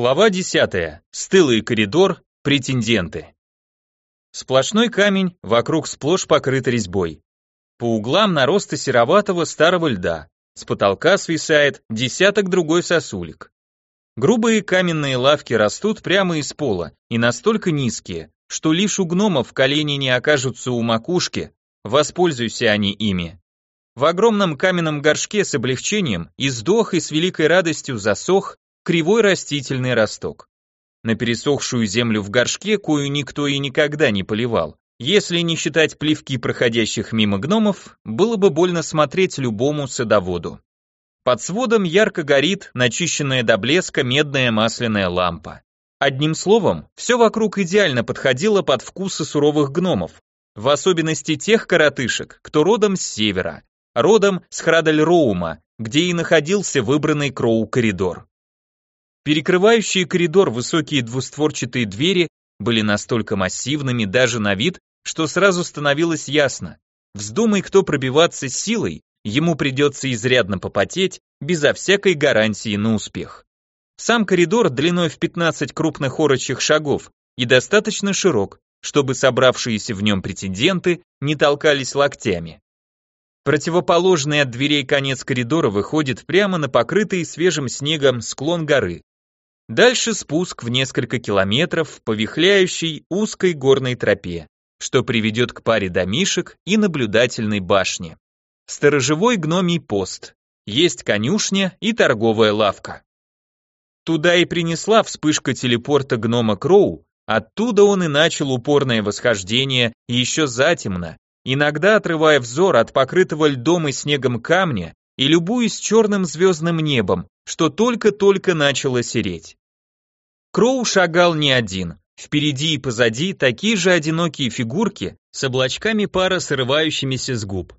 Глава 10. Стылый коридор, претенденты. Сплошной камень, вокруг сплошь покрыт резьбой. По углам наросты сероватого старого льда. С потолка свисает десяток другой сосулек. Грубые каменные лавки растут прямо из пола и настолько низкие, что лишь у гномов колени не окажутся у макушки, воспользуйся они ими. В огромном каменном горшке с облегчением и сдох и с великой радостью засох кривой растительный росток. На пересохшую землю в горшке, кою никто и никогда не поливал, если не считать плевки проходящих мимо гномов, было бы больно смотреть любому садоводу. Под сводом ярко горит начищенная до блеска медная масляная лампа. Одним словом, все вокруг идеально подходило под вкусы суровых гномов, в особенности тех коротышек, кто родом с севера, родом с Храдальроума, где и находился выбранный Кроу-коридор. Перекрывающие коридор высокие двустворчатые двери были настолько массивными даже на вид, что сразу становилось ясно. Вздумай кто пробиваться силой, ему придется изрядно попотеть, безо всякой гарантии на успех. Сам коридор длиной в 15 крупных орочих шагов и достаточно широк, чтобы собравшиеся в нем претенденты не толкались локтями. Противоположный от дверей конец коридора выходит прямо на покрытый свежим снегом склон горы, Дальше спуск в несколько километров по вихляющей узкой горной тропе, что приведет к паре домишек и наблюдательной башне. Сторожевой гномий пост, есть конюшня и торговая лавка. Туда и принесла вспышка телепорта гнома Кроу, оттуда он и начал упорное восхождение еще затемно, иногда отрывая взор от покрытого льдом и снегом камня и любуясь черным звездным небом, что только-только начало сереть. Кроу шагал не один. Впереди и позади такие же одинокие фигурки с облачками пара срывающимися с губ.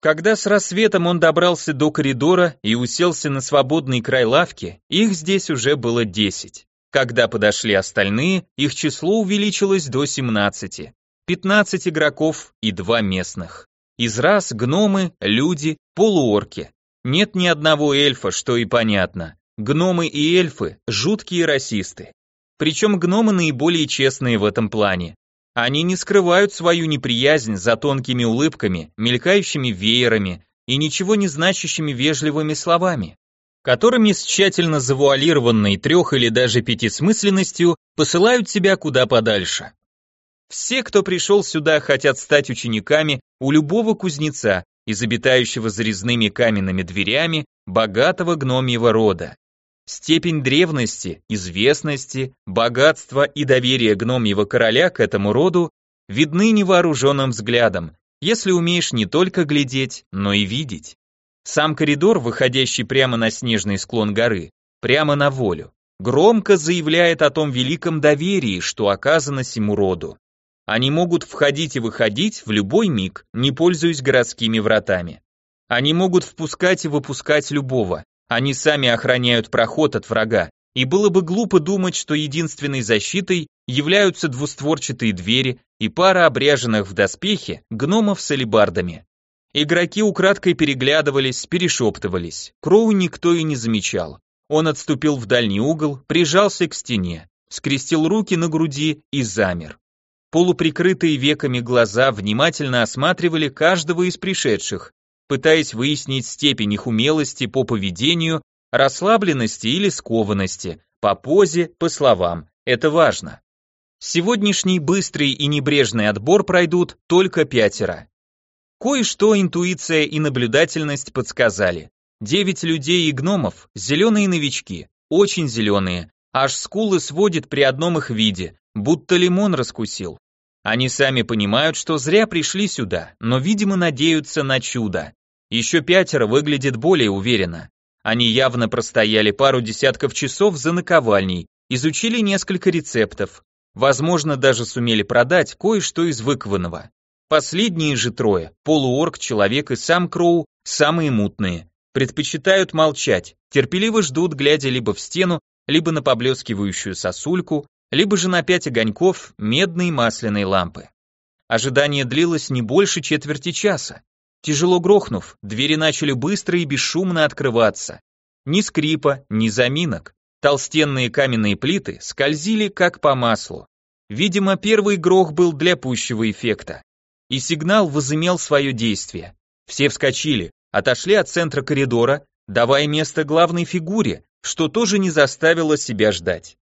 Когда с рассветом он добрался до коридора и уселся на свободный край лавки, их здесь уже было десять. Когда подошли остальные, их число увеличилось до 17. 15 игроков и два местных. Из рас гномы, люди, полуорки. Нет ни одного эльфа, что и понятно. Гномы и эльфы – жуткие расисты. Причем гномы наиболее честные в этом плане. Они не скрывают свою неприязнь за тонкими улыбками, мелькающими веерами и ничего не значащими вежливыми словами, которыми с тщательно завуалированной трех или даже пятисмысленностью посылают себя куда подальше. Все, кто пришел сюда, хотят стать учениками у любого кузнеца из обитающего за резными каменными дверями богатого гномьего рода. Степень древности, известности, богатства и доверия гномьего короля к этому роду видны невооруженным взглядом, если умеешь не только глядеть, но и видеть. Сам коридор, выходящий прямо на снежный склон горы, прямо на волю, громко заявляет о том великом доверии, что оказано сему роду. Они могут входить и выходить в любой миг, не пользуясь городскими вратами. Они могут впускать и выпускать любого, они сами охраняют проход от врага, и было бы глупо думать, что единственной защитой являются двустворчатые двери и пара обряженных в доспехи гномов с алебардами. Игроки украдкой переглядывались, перешептывались. Кроу никто и не замечал. Он отступил в дальний угол, прижался к стене, скрестил руки на груди и замер. Полуприкрытые веками глаза внимательно осматривали каждого из пришедших, пытаясь выяснить степень их умелости по поведению, расслабленности или скованности, по позе, по словам. Это важно. Сегодняшний быстрый и небрежный отбор пройдут только пятеро. Кое-что интуиция и наблюдательность подсказали. Девять людей и гномов, зеленые новички, очень зеленые, аж скулы сводит при одном их виде, будто лимон раскусил. Они сами понимают, что зря пришли сюда, но, видимо, надеются на чудо. Еще пятеро выглядит более уверенно. Они явно простояли пару десятков часов за наковальней, изучили несколько рецептов, возможно, даже сумели продать кое-что из выкованного. Последние же трое, полуорг, человек и сам Кроу, самые мутные, предпочитают молчать, терпеливо ждут, глядя либо в стену, либо на поблескивающую сосульку, либо же на пять огоньков медной масляной лампы. Ожидание длилось не больше четверти часа. Тяжело грохнув, двери начали быстро и бесшумно открываться. Ни скрипа, ни заминок. Толстенные каменные плиты скользили как по маслу. Видимо, первый грох был для пущего эффекта. И сигнал возымел свое действие. Все вскочили, отошли от центра коридора, давая место главной фигуре, что тоже не заставило себя ждать.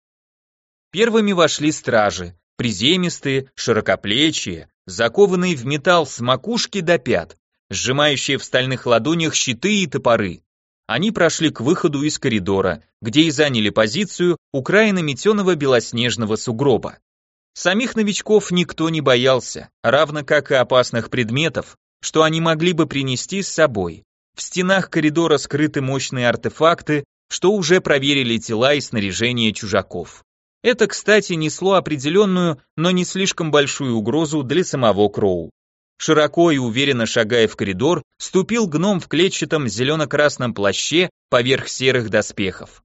Первыми вошли стражи, приземистые, широкоплечие, закованные в металл с макушки до пят, сжимающие в стальных ладонях щиты и топоры. Они прошли к выходу из коридора, где и заняли позицию у края наметенного белоснежного сугроба. Самих новичков никто не боялся, равно как и опасных предметов, что они могли бы принести с собой. В стенах коридора скрыты мощные артефакты, что уже проверили тела и снаряжение чужаков. Это, кстати, несло определенную, но не слишком большую угрозу для самого Кроу. Широко и уверенно шагая в коридор, ступил гном в клетчатом зелено-красном плаще поверх серых доспехов.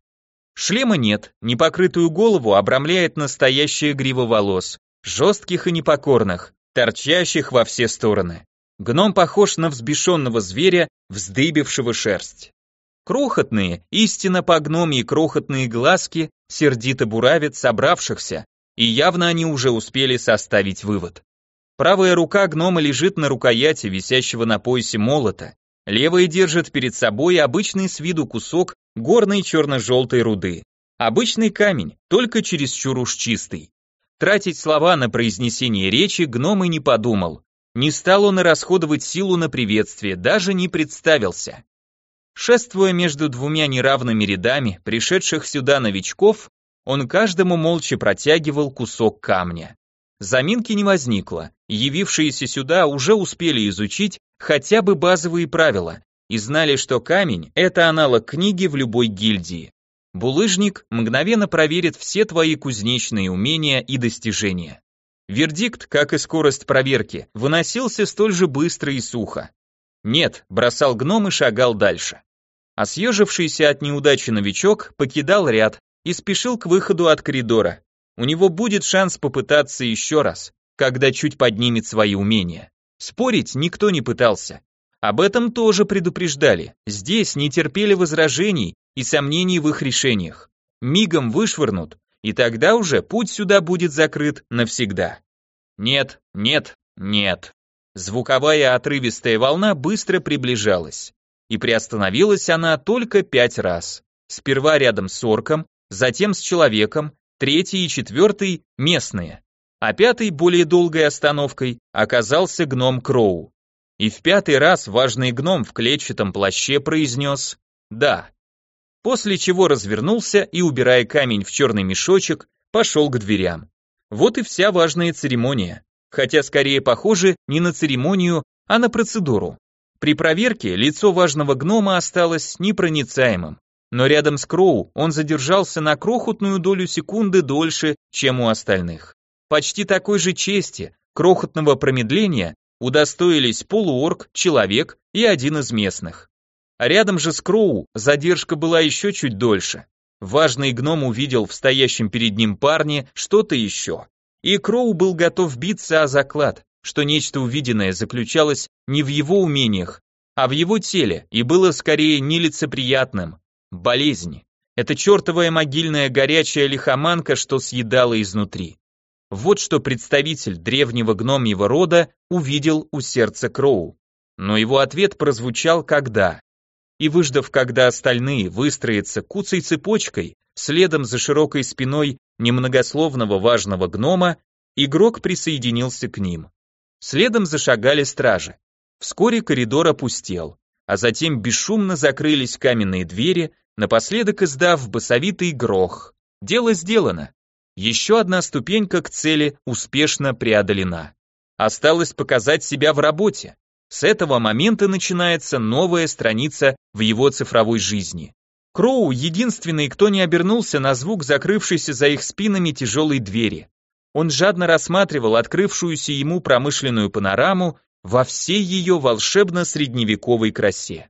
Шлема нет, непокрытую голову обрамляет настоящая грива волос, жестких и непокорных, торчащих во все стороны. Гном похож на взбешенного зверя, вздыбившего шерсть. Крохотные, истинно по гномии крохотные глазки сердито буравят собравшихся, и явно они уже успели составить вывод. Правая рука гнома лежит на рукояти, висящего на поясе молота, левая держит перед собой обычный с виду кусок горной черно-желтой руды. Обычный камень, только чересчур уж чистый. Тратить слова на произнесение речи гном и не подумал. Не стал он и расходовать силу на приветствие, даже не представился. Шествуя между двумя неравными рядами пришедших сюда новичков, он каждому молча протягивал кусок камня. Заминки не возникло, явившиеся сюда уже успели изучить хотя бы базовые правила и знали, что камень – это аналог книги в любой гильдии. Булыжник мгновенно проверит все твои кузнечные умения и достижения. Вердикт, как и скорость проверки, выносился столь же быстро и сухо. «Нет», бросал гном и шагал дальше. А съежившийся от неудачи новичок покидал ряд и спешил к выходу от коридора. У него будет шанс попытаться еще раз, когда чуть поднимет свои умения. Спорить никто не пытался. Об этом тоже предупреждали. Здесь не терпели возражений и сомнений в их решениях. Мигом вышвырнут, и тогда уже путь сюда будет закрыт навсегда. Нет, нет, нет. Звуковая отрывистая волна быстро приближалась. И приостановилась она только пять раз. Сперва рядом с орком, затем с человеком, третий и четвертый – местные. А пятой, более долгой остановкой, оказался гном Кроу. И в пятый раз важный гном в клетчатом плаще произнес «да». После чего развернулся и, убирая камень в черный мешочек, пошел к дверям. Вот и вся важная церемония хотя скорее похоже не на церемонию, а на процедуру. При проверке лицо важного гнома осталось непроницаемым, но рядом с Кроу он задержался на крохотную долю секунды дольше, чем у остальных. Почти такой же чести, крохотного промедления удостоились полуорг, человек и один из местных. А рядом же с Кроу задержка была еще чуть дольше. Важный гном увидел в стоящем перед ним парне что-то еще. И Кроу был готов биться о заклад, что нечто увиденное заключалось не в его умениях, а в его теле, и было скорее нелицеприятным. Болезнь. Это чертовая могильная горячая лихоманка, что съедала изнутри. Вот что представитель древнего гномьего рода увидел у сердца Кроу. Но его ответ прозвучал «когда». И выждав, когда остальные выстроятся куцей цепочкой, следом за широкой спиной немногословного важного гнома, игрок присоединился к ним. Следом зашагали стражи. Вскоре коридор опустел, а затем бесшумно закрылись каменные двери, напоследок издав басовитый грох. Дело сделано. Еще одна ступенька к цели успешно преодолена. Осталось показать себя в работе. С этого момента начинается новая страница в его цифровой жизни. Кроу единственный, кто не обернулся на звук закрывшейся за их спинами тяжелой двери. Он жадно рассматривал открывшуюся ему промышленную панораму во всей ее волшебно-средневековой красе.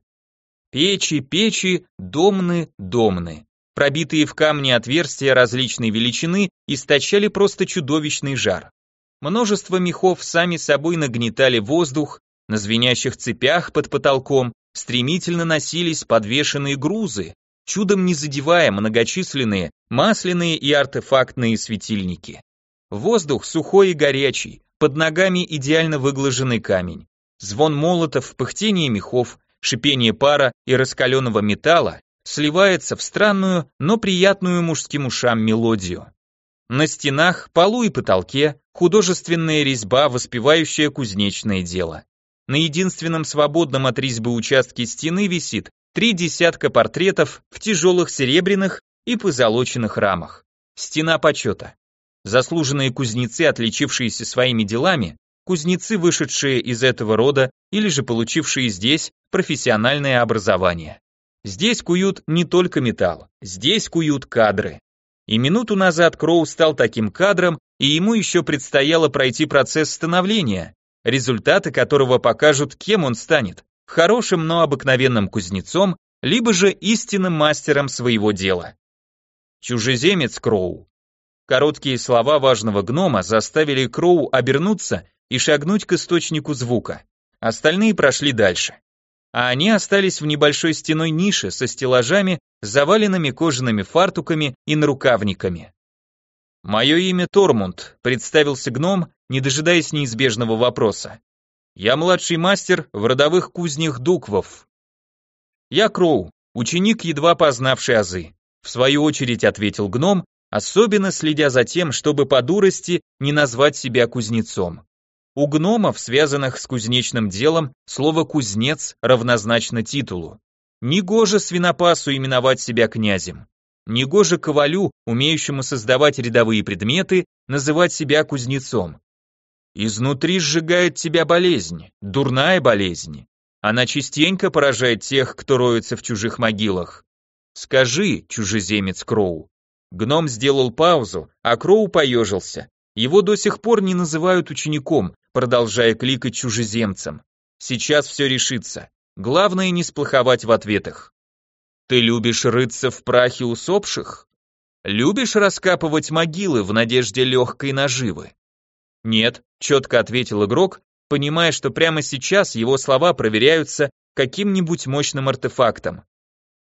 Печи, печи, домны, домны. Пробитые в камне отверстия различной величины источали просто чудовищный жар. Множество мехов сами собой нагнетали воздух, на звенящих цепях под потолком стремительно носились подвешенные грузы, чудом не задевая многочисленные масляные и артефактные светильники. Воздух сухой и горячий, под ногами идеально выглаженный камень. Звон молотов, пыхтение мехов, шипение пара и раскаленного металла сливается в странную, но приятную мужским ушам мелодию. На стенах, полу и потолке художественная резьба, воспевающая кузнечное дело. На единственном свободном от резьбы участке стены висит три десятка портретов в тяжелых серебряных и позолоченных рамах. Стена почета. Заслуженные кузнецы, отличившиеся своими делами, кузнецы, вышедшие из этого рода или же получившие здесь профессиональное образование. Здесь куют не только металл, здесь куют кадры. И минуту назад Кроу стал таким кадром, и ему еще предстояло пройти процесс становления, результаты которого покажут, кем он станет, хорошим, но обыкновенным кузнецом, либо же истинным мастером своего дела. Чужеземец Кроу. Короткие слова важного гнома заставили Кроу обернуться и шагнуть к источнику звука. Остальные прошли дальше. А они остались в небольшой стеной нише со стеллажами, заваленными кожаными фартуками и нарукавниками. «Мое имя Тормунд», — представился гном, не дожидаясь неизбежного вопроса. «Я младший мастер в родовых кузнях Дуквов». «Я Кроу, ученик, едва познавший азы», — в свою очередь ответил гном, особенно следя за тем, чтобы по дурости не назвать себя кузнецом. У гномов, связанных с кузнечным делом, слово «кузнец» равнозначно титулу. Негоже свинопасу именовать себя князем. Негоже ковалю, умеющему создавать рядовые предметы, называть себя кузнецом. Изнутри сжигает тебя болезнь, дурная болезнь. Она частенько поражает тех, кто роется в чужих могилах. Скажи, чужеземец Кроу. Гном сделал паузу, а Кроу поежился. Его до сих пор не называют учеником, продолжая кликать чужеземцем. Сейчас все решится. Главное не сплоховать в ответах. Ты любишь рыться в прахе усопших? Любишь раскапывать могилы в надежде легкой наживы? Нет, четко ответил игрок, понимая, что прямо сейчас его слова проверяются каким-нибудь мощным артефактом.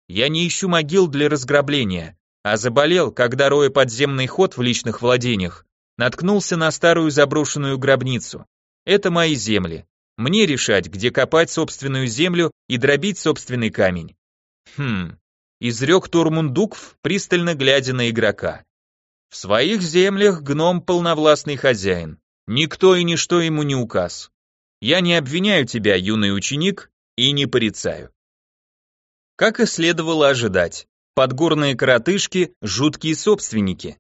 Я не ищу могил для разграбления, а заболел, когда, роя подземный ход в личных владениях, наткнулся на старую заброшенную гробницу. Это мои земли. Мне решать, где копать собственную землю и дробить собственный камень. Хм, изрек Турмундукв, пристально глядя на игрока. В своих землях гном полновластный хозяин. Никто и ничто ему не указ. Я не обвиняю тебя, юный ученик, и не порицаю. Как и следовало ожидать, подгорные коротышки – жуткие собственники.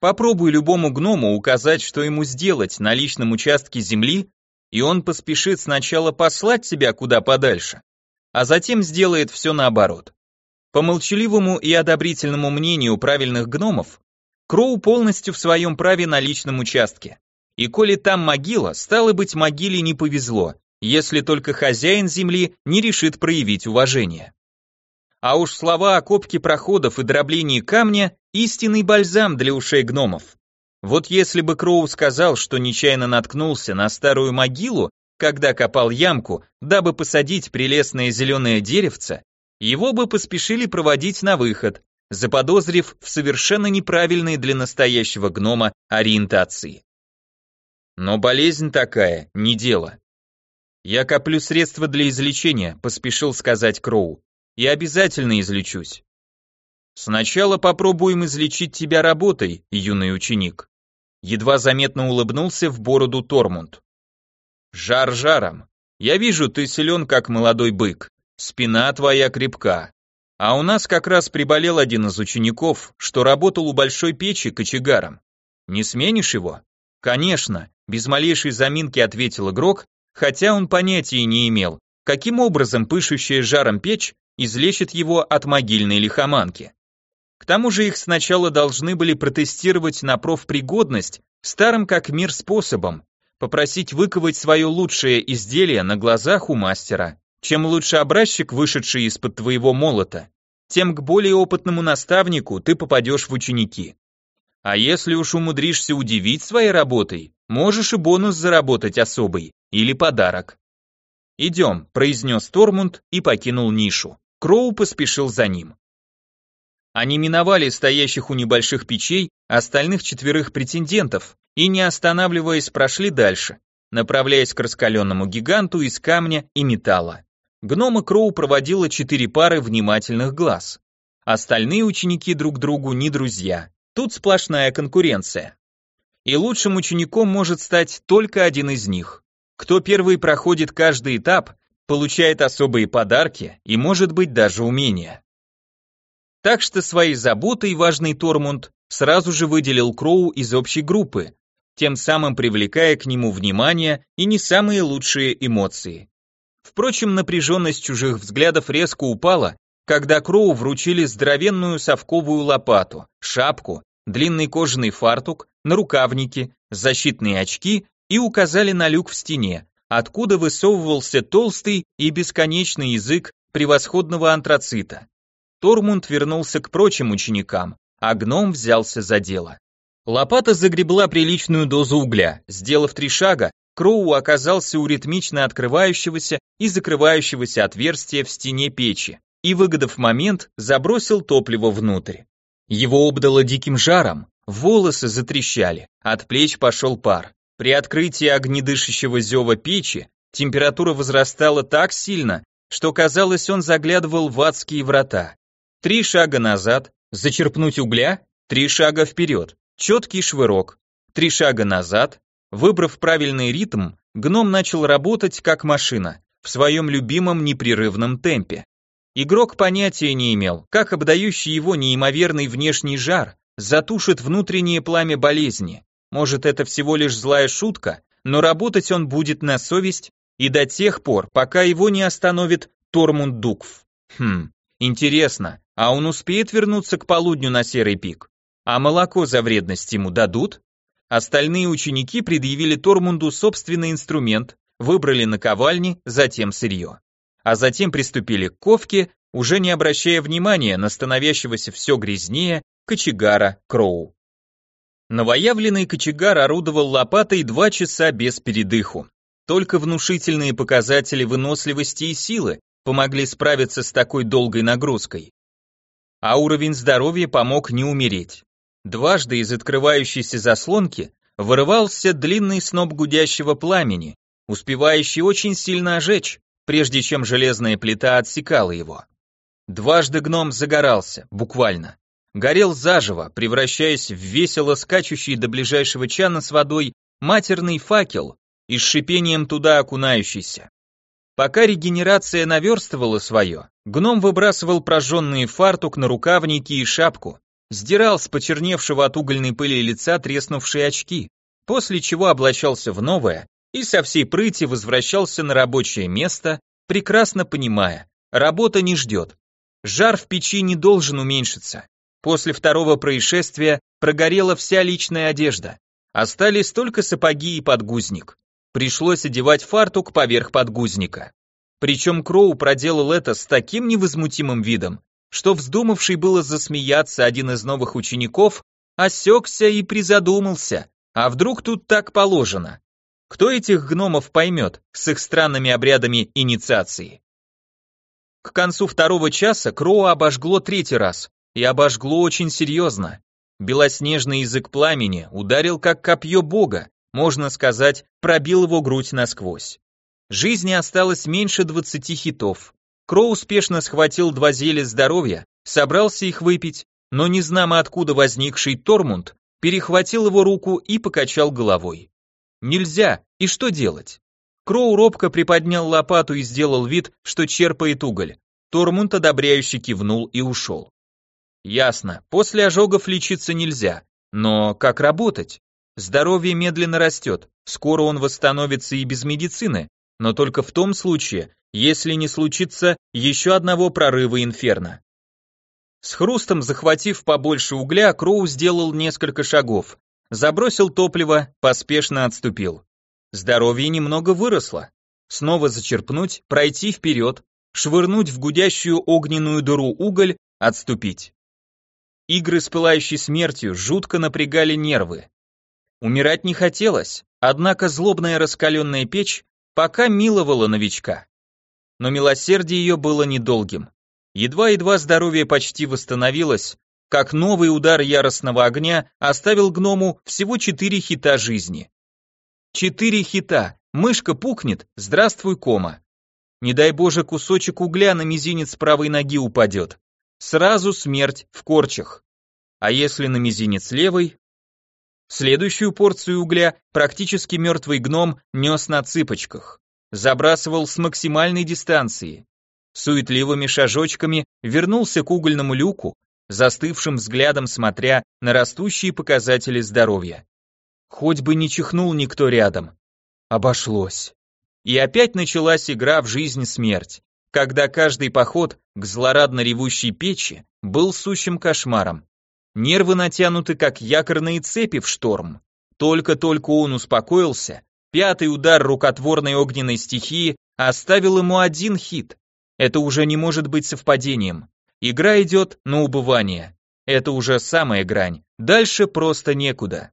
Попробуй любому гному указать, что ему сделать на личном участке земли, и он поспешит сначала послать тебя куда подальше, а затем сделает все наоборот. По молчаливому и одобрительному мнению правильных гномов, Кроу полностью в своем праве на личном участке. И коли там могила, стало быть, могиле не повезло, если только хозяин земли не решит проявить уважение. А уж слова о копке проходов и дроблении камня – истинный бальзам для ушей гномов. Вот если бы Кроу сказал, что нечаянно наткнулся на старую могилу, когда копал ямку, дабы посадить прелестное зеленое деревце, его бы поспешили проводить на выход, заподозрив в совершенно неправильной для настоящего гнома ориентации. Но болезнь такая, не дело. Я коплю средства для излечения, поспешил сказать Кроу. И обязательно излечусь. Сначала попробуем излечить тебя работой, юный ученик. Едва заметно улыбнулся в бороду Тормунд. Жар жаром. Я вижу, ты силен, как молодой бык. Спина твоя крепка. А у нас как раз приболел один из учеников, что работал у большой печи кочегаром. Не сменишь его? Конечно, без малейшей заминки ответил игрок, хотя он понятия не имел, каким образом пышущая жаром печь излечит его от могильной лихоманки. К тому же их сначала должны были протестировать на профпригодность старым как мир способом, попросить выковать свое лучшее изделие на глазах у мастера. Чем лучше образчик, вышедший из-под твоего молота, тем к более опытному наставнику ты попадешь в ученики. А если уж умудришься удивить своей работой, можешь и бонус заработать особый, или подарок. «Идем», — произнес Тормунд и покинул нишу. Кроу поспешил за ним. Они миновали стоящих у небольших печей остальных четверых претендентов и, не останавливаясь, прошли дальше, направляясь к раскаленному гиганту из камня и металла. Гнома Кроу проводила четыре пары внимательных глаз. Остальные ученики друг другу не друзья. Тут сплошная конкуренция. И лучшим учеником может стать только один из них. Кто первый проходит каждый этап, получает особые подарки и, может быть, даже умения. Так что своей заботой важный Тормунд сразу же выделил Кроу из общей группы, тем самым привлекая к нему внимание и не самые лучшие эмоции. Впрочем, напряженность чужих взглядов резко упала, когда Кроу вручили здоровенную совковую лопату, шапку, длинный кожаный фартук, нарукавники, защитные очки и указали на люк в стене, откуда высовывался толстый и бесконечный язык превосходного антрацита. Тормунд вернулся к прочим ученикам, а гном взялся за дело. Лопата загребла приличную дозу угля, сделав три шага, Кроу оказался у ритмично открывающегося и закрывающегося отверстия в стене печи и, выгодав момент, забросил топливо внутрь. Его обдало диким жаром, волосы затрещали, от плеч пошел пар. При открытии огнедышащего зева печи температура возрастала так сильно, что казалось, он заглядывал в адские врата. Три шага назад, зачерпнуть угля, три шага вперед, четкий швырок, три шага назад, Выбрав правильный ритм, гном начал работать как машина, в своем любимом непрерывном темпе. Игрок понятия не имел, как обдающий его неимоверный внешний жар затушит внутреннее пламя болезни. Может, это всего лишь злая шутка, но работать он будет на совесть и до тех пор, пока его не остановит Тормунд Дукв. Хм, интересно, а он успеет вернуться к полудню на серый пик? А молоко за вредность ему дадут? Остальные ученики предъявили Тормунду собственный инструмент, выбрали наковальни, затем сырье. А затем приступили к ковке, уже не обращая внимания на становящегося все грязнее кочегара Кроу. Новоявленный кочегар орудовал лопатой два часа без передыху. Только внушительные показатели выносливости и силы помогли справиться с такой долгой нагрузкой. А уровень здоровья помог не умереть. Дважды из открывающейся заслонки вырывался длинный сноп гудящего пламени, успевающий очень сильно ожечь, прежде чем железная плита отсекала его. Дважды гном загорался, буквально. Горел заживо, превращаясь в весело скачущий до ближайшего чана с водой матерный факел и с шипением туда окунающийся. Пока регенерация наверстывала свое, гном выбрасывал прожженный фартук на рукавники и шапку, сдирал с почерневшего от угольной пыли лица треснувшие очки, после чего облачался в новое и со всей прыти возвращался на рабочее место, прекрасно понимая, работа не ждет. Жар в печи не должен уменьшиться. После второго происшествия прогорела вся личная одежда. Остались только сапоги и подгузник. Пришлось одевать фартук поверх подгузника. Причем Кроу проделал это с таким невозмутимым видом, что вздумавший было засмеяться один из новых учеников, осекся и призадумался, а вдруг тут так положено? Кто этих гномов поймет с их странными обрядами инициации? К концу второго часа Кроу обожгло третий раз, и обожгло очень серьезно. Белоснежный язык пламени ударил как копье бога, можно сказать, пробил его грудь насквозь. Жизни осталось меньше двадцати хитов. Кроу успешно схватил два зелья здоровья, собрался их выпить, но незнамо откуда возникший Тормунд перехватил его руку и покачал головой. Нельзя, и что делать? Кроу робко приподнял лопату и сделал вид, что черпает уголь. Тормунд одобряюще кивнул и ушел. Ясно, после ожогов лечиться нельзя, но как работать? Здоровье медленно растет, скоро он восстановится и без медицины, но только в том случае, если не случится еще одного прорыва инферно. С хрустом захватив побольше угля, Кроу сделал несколько шагов, забросил топливо, поспешно отступил. Здоровье немного выросло. Снова зачерпнуть, пройти вперед, швырнуть в гудящую огненную дыру уголь, отступить. Игры с пылающей смертью жутко напрягали нервы. Умирать не хотелось, однако злобная раскаленная печь пока миловала новичка. Но милосердие ее было недолгим. Едва-едва здоровье почти восстановилось, как новый удар яростного огня оставил гному всего четыре хита жизни. Четыре хита, мышка пукнет, здравствуй, кома. Не дай боже, кусочек угля на мизинец правой ноги упадет. Сразу смерть в корчах. А если на мизинец левой? Следующую порцию угля практически мертвый гном нес на цыпочках. Забрасывал с максимальной дистанции. Суетливыми шажочками вернулся к угольному люку, застывшим взглядом смотря на растущие показатели здоровья. Хоть бы не чихнул никто рядом. Обошлось. И опять началась игра в жизнь-смерть, когда каждый поход к злорадно ревущей печи был сущим кошмаром. Нервы натянуты, как якорные цепи в шторм. Только-только он успокоился, пятый удар рукотворной огненной стихии оставил ему один хит. Это уже не может быть совпадением. Игра идет на убывание. Это уже самая грань. Дальше просто некуда.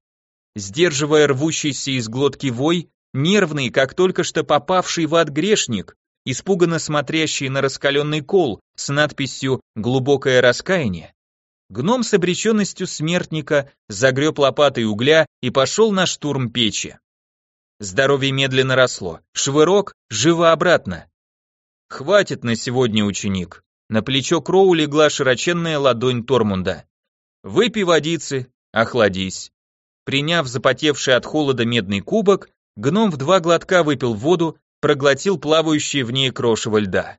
Сдерживая рвущийся из глотки вой, нервный, как только что попавший в ад грешник, испуганно смотрящий на раскаленный кол с надписью «Глубокое раскаяние», гном с обреченностью смертника загреб лопатой угля и пошел на штурм печи. Здоровье медленно росло, швырок, живо обратно. «Хватит на сегодня, ученик», на плечо Кроу легла широченная ладонь Тормунда. «Выпей водицы, охладись». Приняв запотевший от холода медный кубок, гном в два глотка выпил воду, проглотил плавающие в ней крошево льда.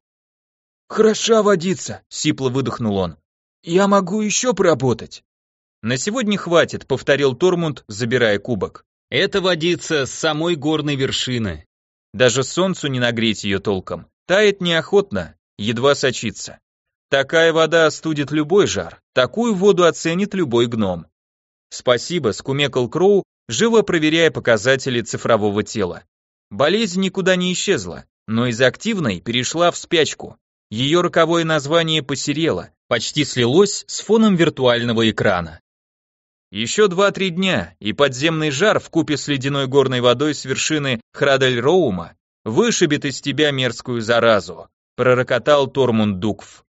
«Хороша водица», — сипло выдохнул он. «Я могу еще поработать». «На сегодня хватит», — повторил Тормунд, забирая кубок. «Это водица с самой горной вершины. Даже солнцу не нагреть ее толком. Тает неохотно, едва сочится. Такая вода остудит любой жар, такую воду оценит любой гном. Спасибо, скумекал Кроу, живо проверяя показатели цифрового тела. Болезнь никуда не исчезла, но из активной перешла в спячку. Ее роковое название посерело, почти слилось с фоном виртуального экрана. Еще два-три дня, и подземный жар в купе с ледяной горной водой с вершины Храдель-Роума вышибет из тебя мерзкую заразу, пророкотал Тормунд Дукв.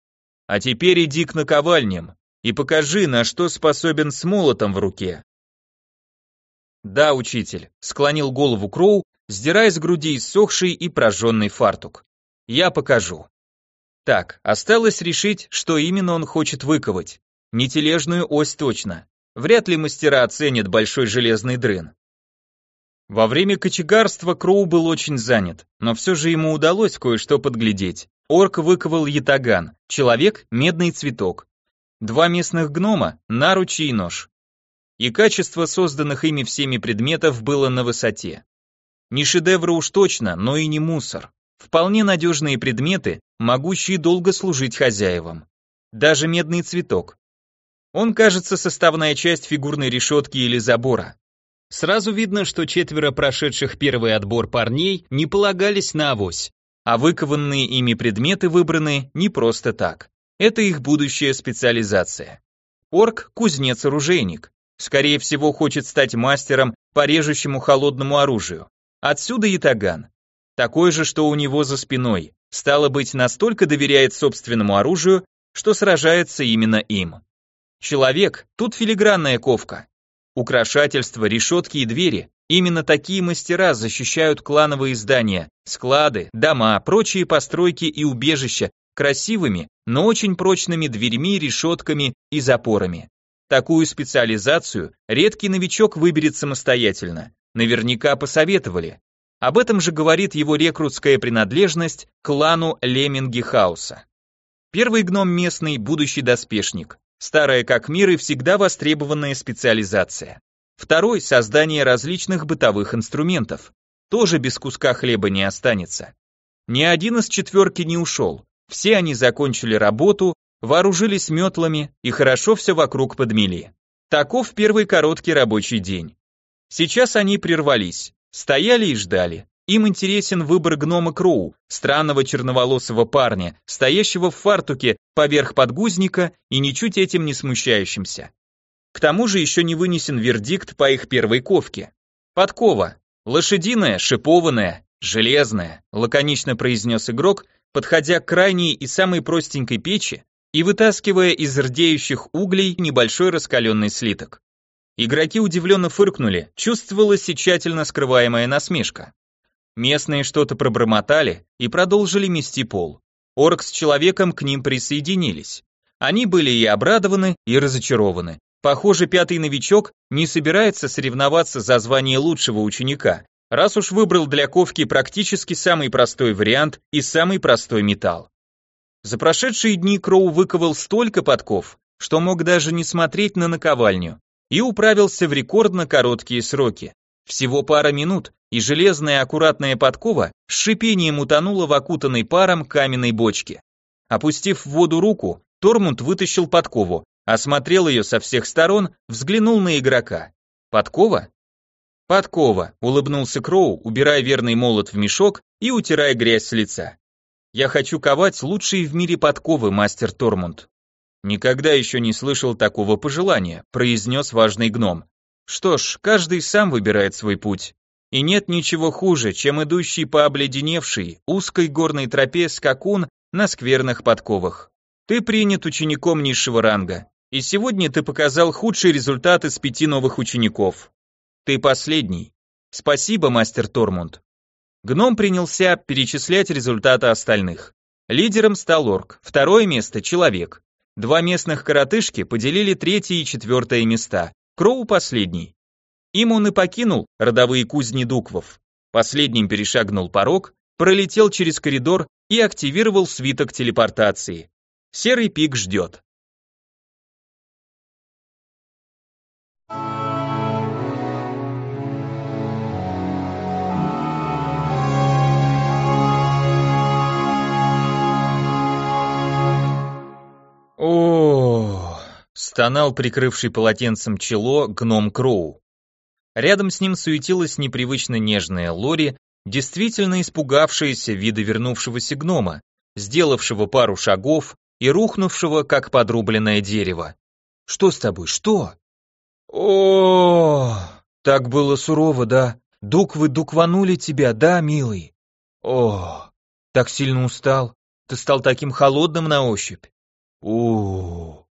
А теперь иди к наковальням и покажи, на что способен с молотом в руке. Да, учитель, склонил голову Кроу, сдирая с груди иссохший и прожженный фартук. Я покажу. Так, осталось решить, что именно он хочет выковать. Не тележную ось точно. Вряд ли мастера оценят большой железный дрын. Во время кочегарства Кроу был очень занят, но все же ему удалось кое-что подглядеть. Орк выковал ятаган, человек — медный цветок. Два местных гнома — наручи и нож. И качество созданных ими всеми предметов было на высоте. Не шедевры уж точно, но и не мусор. Вполне надежные предметы, могущие долго служить хозяевам. Даже медный цветок. Он кажется составная часть фигурной решетки или забора. Сразу видно, что четверо прошедших первый отбор парней не полагались на авось, а выкованные ими предметы выбраны не просто так. Это их будущая специализация. Орк – кузнец-оружейник. Скорее всего, хочет стать мастером по режущему холодному оружию. Отсюда и таган. Такой же, что у него за спиной. Стало быть, настолько доверяет собственному оружию, что сражается именно им. Человек, тут филигранная ковка. Украшательства, решетки и двери. Именно такие мастера защищают клановые здания, склады, дома, прочие постройки и убежища красивыми, но очень прочными дверьми, решетками и запорами. Такую специализацию редкий новичок выберет самостоятельно. Наверняка посоветовали. Об этом же говорит его рекрутская принадлежность к клану Лемминги Хауса. Первый гном местный, будущий доспешник. Старая как мир и всегда востребованная специализация. Второй – создание различных бытовых инструментов. Тоже без куска хлеба не останется. Ни один из четверки не ушел. Все они закончили работу, вооружились метлами и хорошо все вокруг подмели. Таков первый короткий рабочий день. Сейчас они прервались, стояли и ждали. Им интересен выбор гнома Кроу, странного черноволосого парня, стоящего в фартуке поверх подгузника и ничуть этим не смущающимся. К тому же еще не вынесен вердикт по их первой ковке. Подкова. Лошадиная, шипованная, железная, лаконично произнес игрок, подходя к крайней и самой простенькой печи, и вытаскивая из рдеющих углей небольшой раскаленный слиток. Игроки удивленно фыркнули, чувствовалась и тщательно скрываемая насмешка. Местные что-то пробормотали и продолжили мести пол. Орк с человеком к ним присоединились. Они были и обрадованы, и разочарованы. Похоже, пятый новичок не собирается соревноваться за звание лучшего ученика, раз уж выбрал для ковки практически самый простой вариант и самый простой металл. За прошедшие дни Кроу выковал столько подков, что мог даже не смотреть на наковальню, и управился в рекордно короткие сроки. Всего пара минут, и железная аккуратная подкова с шипением утонула в окутанной паром каменной бочке. Опустив в воду руку, Тормунд вытащил подкову, осмотрел ее со всех сторон, взглянул на игрока. Подкова? Подкова, улыбнулся Кроу, убирая верный молот в мешок и утирая грязь с лица. Я хочу ковать лучшие в мире подковы, мастер Тормунд. Никогда еще не слышал такого пожелания, произнес важный гном. Что ж, каждый сам выбирает свой путь. И нет ничего хуже, чем идущий по обледеневшей, узкой горной тропе скакун на скверных подковах. Ты принят учеником низшего ранга, и сегодня ты показал худший результат из пяти новых учеников. Ты последний. Спасибо, мастер Тормунд. Гном принялся перечислять результаты остальных. Лидером стал орк, второе место – человек. Два местных коротышки поделили третье и четвертое места, Кроу последний. Им он и покинул родовые кузни Дуквов. Последним перешагнул порог, пролетел через коридор и активировал свиток телепортации. Серый пик ждет. О, стонал прикрывший полотенцем чело гном Кроу. Рядом с ним суетилась непривычно нежная Лори, действительно испугавшаяся вида вернувшегося гнома, сделавшего пару шагов и рухнувшего, как подрубленное дерево. «Что с тобой, что?» о Так было сурово, да? Дуквы дукванули тебя, да, милый? о Так сильно устал? Ты стал таким холодным на ощупь? О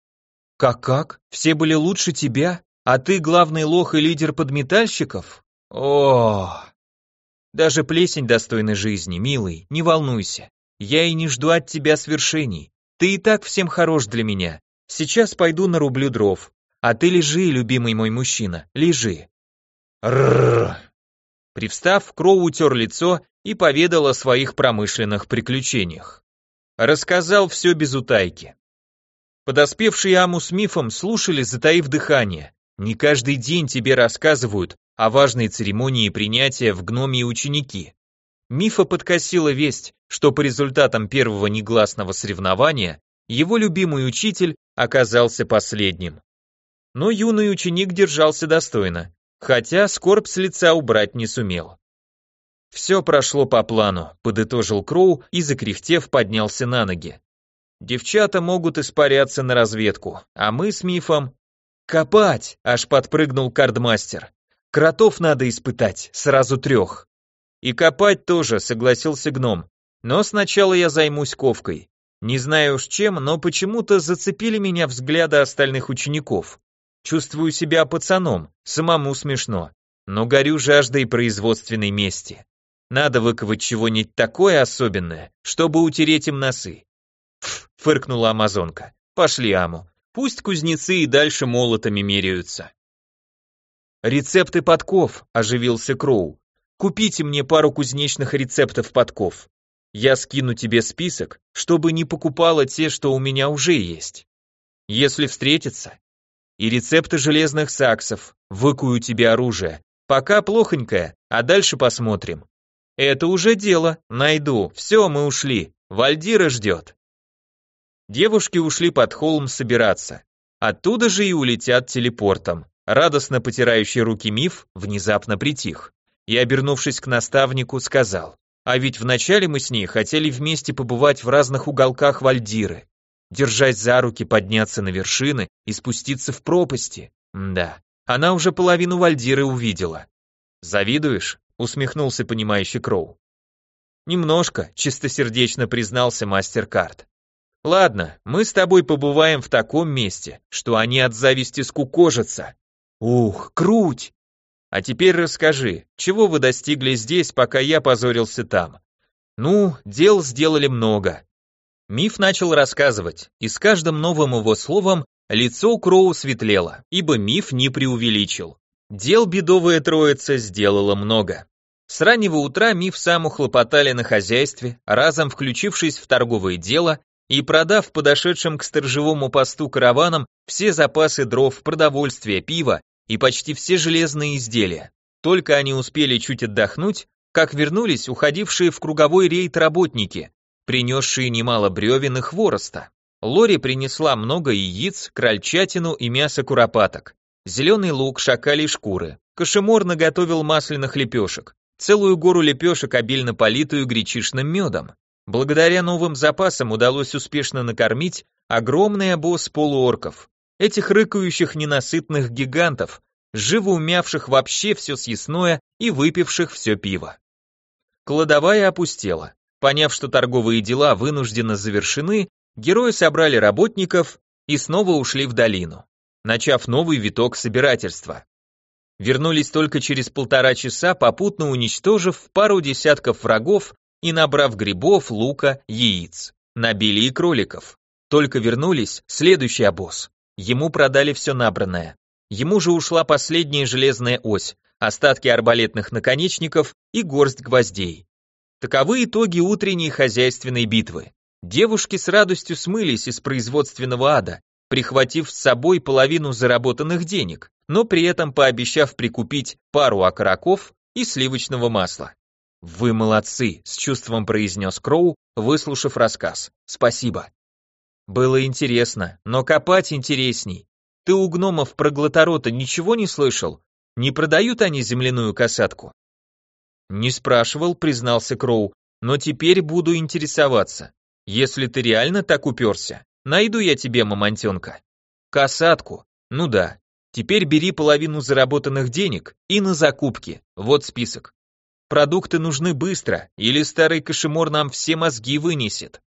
Как-как? Все были лучше тебя? А ты главный лох и лидер подметальщиков? о Даже плесень достойна жизни, милый, не волнуйся. Я и не жду от тебя свершений. Ты и так всем хорош для меня. Сейчас пойду нарублю дров. А ты лежи, любимый мой мужчина, лежи. Рррр. Привстав, Кроу утер лицо и поведал о своих промышленных приключениях. Рассказал все без утайки. Подоспевшие Аму с Мифом слушали, затаив дыхание. Не каждый день тебе рассказывают о важной церемонии принятия в гноме ученики. Мифа подкосила весть, что по результатам первого негласного соревнования его любимый учитель оказался последним. Но юный ученик держался достойно, хотя скорбь с лица убрать не сумел. Все прошло по плану, подытожил Кроу и, закряхтев, поднялся на ноги. Девчата могут испаряться на разведку, а мы с Мифом... Копать! Аж подпрыгнул кардмастер. Кротов надо испытать, сразу трех. И копать тоже, согласился гном. Но сначала я займусь ковкой. Не знаю уж чем, но почему-то зацепили меня взгляды остальных учеников. Чувствую себя пацаном, самому смешно, но горю жаждой производственной мести. Надо выковать чего-нибудь такое особенное, чтобы утереть им носы. Ф, фыркнула амазонка. Пошли, Аму. Пусть кузнецы и дальше молотами меряются. Рецепты подков, оживился Кроу. Купите мне пару кузнечных рецептов подков. Я скину тебе список, чтобы не покупала те, что у меня уже есть. Если встретится. И рецепты железных саксов. Выкую тебе оружие. Пока плохонькое, а дальше посмотрим. Это уже дело, найду. Все, мы ушли. Вальдира ждет. Девушки ушли под холм собираться. Оттуда же и улетят телепортом. Радостно потирающий руки миф внезапно притих и, обернувшись к наставнику, сказал, «А ведь вначале мы с ней хотели вместе побывать в разных уголках Вальдиры, держась за руки подняться на вершины и спуститься в пропасти. да, она уже половину Вальдиры увидела». «Завидуешь?» — усмехнулся понимающий Кроу. «Немножко», — чистосердечно признался мастер карт. Ладно, мы с тобой побываем в таком месте, что они от зависти скукожатся. Ух, круть! А теперь расскажи, чего вы достигли здесь, пока я позорился там? Ну, дел сделали много. Миф начал рассказывать, и с каждым новым его словом лицо Кроу светлело, ибо миф не преувеличил. Дел бедовая троица сделала много. С раннего утра Миф сам ухлопотали на хозяйстве, разом включившись в торговое дело и продав подошедшим к сторожевому посту караванам все запасы дров, продовольствия, пива и почти все железные изделия. Только они успели чуть отдохнуть, как вернулись уходившие в круговой рейд работники, принесшие немало бревен и хвороста. Лори принесла много яиц, крольчатину и мясо куропаток, зеленый лук, шакали шкуры. Кашемор наготовил масляных лепешек, целую гору лепешек, обильно политую гречишным медом. Благодаря новым запасам удалось успешно накормить огромный обоз полуорков, этих рыкающих ненасытных гигантов, живо умявших вообще все съестное и выпивших все пиво. Кладовая опустела. Поняв, что торговые дела вынужденно завершены, герои собрали работников и снова ушли в долину, начав новый виток собирательства. Вернулись только через полтора часа, попутно уничтожив пару десятков врагов и набрав грибов, лука, яиц. Набили и кроликов. Только вернулись, следующий обоз. Ему продали все набранное. Ему же ушла последняя железная ось, остатки арбалетных наконечников и горсть гвоздей. Таковы итоги утренней хозяйственной битвы. Девушки с радостью смылись из производственного ада, прихватив с собой половину заработанных денег, но при этом пообещав прикупить пару окороков и сливочного масла. «Вы молодцы», — с чувством произнес Кроу, выслушав рассказ. «Спасибо». Было интересно, но копать интересней. Ты у гномов про глоторота ничего не слышал? Не продают они земляную касатку? Не спрашивал, признался Кроу, но теперь буду интересоваться. Если ты реально так уперся, найду я тебе мамонтенка. Касатку? Ну да. Теперь бери половину заработанных денег и на закупки. Вот список. Продукты нужны быстро, или старый кошемор нам все мозги вынесет.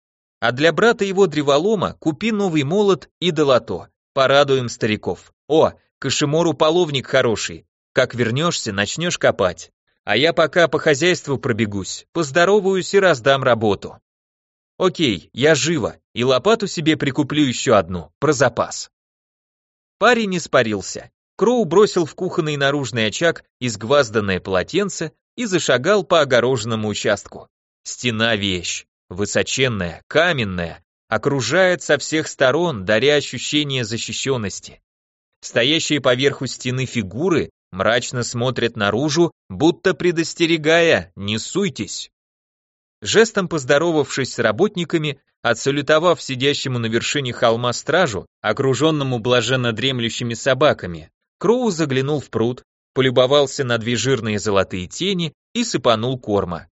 А для брата его древолома купи новый молот и долото. Порадуем стариков. О, кошемору половник хороший. Как вернешься, начнешь копать. А я пока по хозяйству пробегусь, поздороваюсь и раздам работу. Окей, я живо, и лопату себе прикуплю еще одну, про запас. Парень не спарился. Кроу бросил в кухонный наружный очаг изгвазданное полотенце и зашагал по огороженному участку. Стена вещь. Высоченная, каменная, окружает со всех сторон, даря ощущение защищенности. Стоящие поверху стены фигуры мрачно смотрят наружу, будто предостерегая «не суйтесь». Жестом поздоровавшись с работниками, отсалютовав сидящему на вершине холма стражу, окруженному блаженно дремлющими собаками, Кроу заглянул в пруд, полюбовался на две жирные золотые тени и сыпанул корма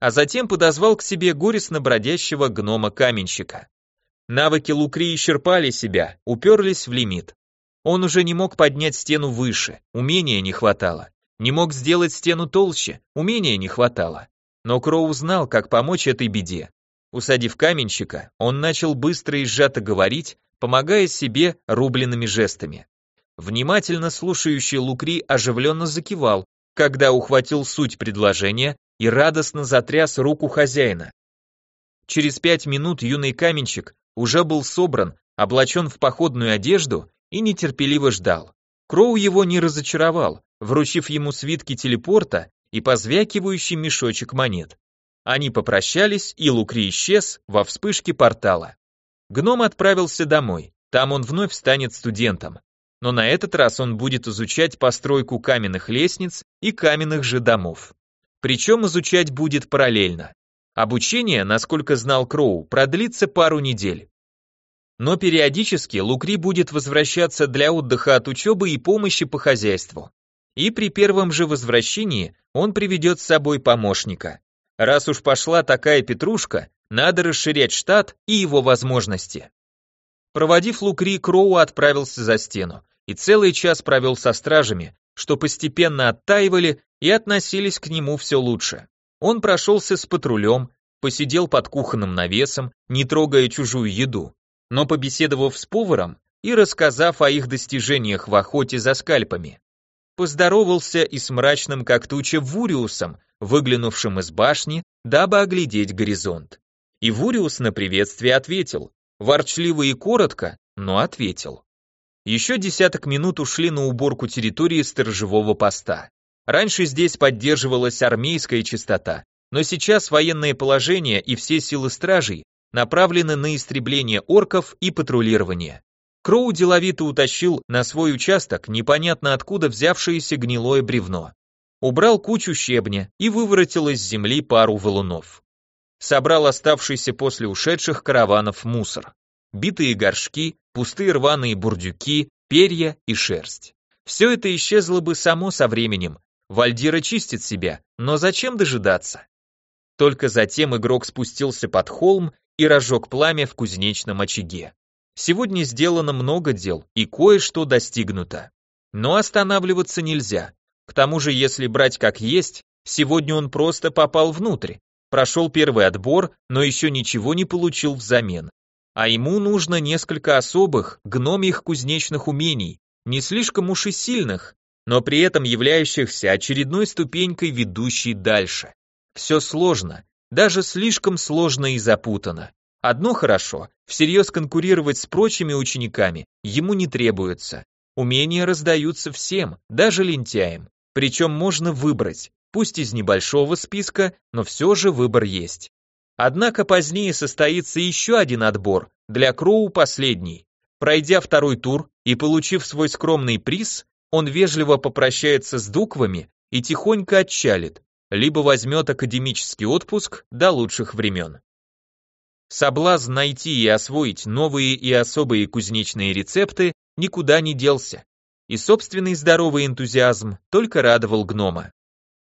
а затем подозвал к себе горестно бродящего гнома-каменщика. Навыки Лукри исчерпали себя, уперлись в лимит. Он уже не мог поднять стену выше, умения не хватало. Не мог сделать стену толще, умения не хватало. Но Кроу знал, как помочь этой беде. Усадив каменщика, он начал быстро и сжато говорить, помогая себе рубленными жестами. Внимательно слушающий Лукри оживленно закивал, когда ухватил суть предложения и радостно затряс руку хозяина. Через пять минут юный каменщик уже был собран, облачен в походную одежду и нетерпеливо ждал. Кроу его не разочаровал, вручив ему свитки телепорта и позвякивающий мешочек монет. Они попрощались, и Лукри исчез во вспышке портала. Гном отправился домой, там он вновь станет студентом. Но на этот раз он будет изучать постройку каменных лестниц и каменных же домов. Причем изучать будет параллельно. Обучение, насколько знал Кроу, продлится пару недель. Но периодически Лукри будет возвращаться для отдыха от учебы и помощи по хозяйству. И при первом же возвращении он приведет с собой помощника. Раз уж пошла такая петрушка, надо расширять штат и его возможности. Проводив Лукри, Кроу отправился за стену и целый час провел со стражами, что постепенно оттаивали и относились к нему все лучше. Он прошелся с патрулем, посидел под кухонным навесом, не трогая чужую еду, но побеседовав с поваром и рассказав о их достижениях в охоте за скальпами. Поздоровался и с мрачным как туча Вуриусом, выглянувшим из башни, дабы оглядеть горизонт. И Вуриус на приветствие ответил, ворчливо и коротко, но ответил. Еще десяток минут ушли на уборку территории сторожевого поста. Раньше здесь поддерживалась армейская чистота, но сейчас военное положение и все силы стражей направлены на истребление орков и патрулирование. Кроу деловито утащил на свой участок непонятно откуда взявшееся гнилое бревно. Убрал кучу щебня и выворотил из земли пару валунов. Собрал оставшийся после ушедших караванов мусор. Битые горшки, пустые рваные бурдюки, перья и шерсть. Все это исчезло бы само со временем. Вальдира чистит себя, но зачем дожидаться? Только затем игрок спустился под холм и разжег пламя в кузнечном очаге. Сегодня сделано много дел, и кое-что достигнуто. Но останавливаться нельзя. К тому же, если брать как есть, сегодня он просто попал внутрь, прошел первый отбор, но еще ничего не получил взамен. А ему нужно несколько особых, гномих кузнечных умений, не слишком уж и сильных, но при этом являющихся очередной ступенькой, ведущей дальше. Все сложно, даже слишком сложно и запутано. Одно хорошо, всерьез конкурировать с прочими учениками ему не требуется. Умения раздаются всем, даже лентяям. Причем можно выбрать, пусть из небольшого списка, но все же выбор есть. Однако позднее состоится еще один отбор, для Кроу последний. Пройдя второй тур и получив свой скромный приз, он вежливо попрощается с дуквами и тихонько отчалит, либо возьмет академический отпуск до лучших времен. Соблазн найти и освоить новые и особые кузнечные рецепты никуда не делся, и собственный здоровый энтузиазм только радовал гнома.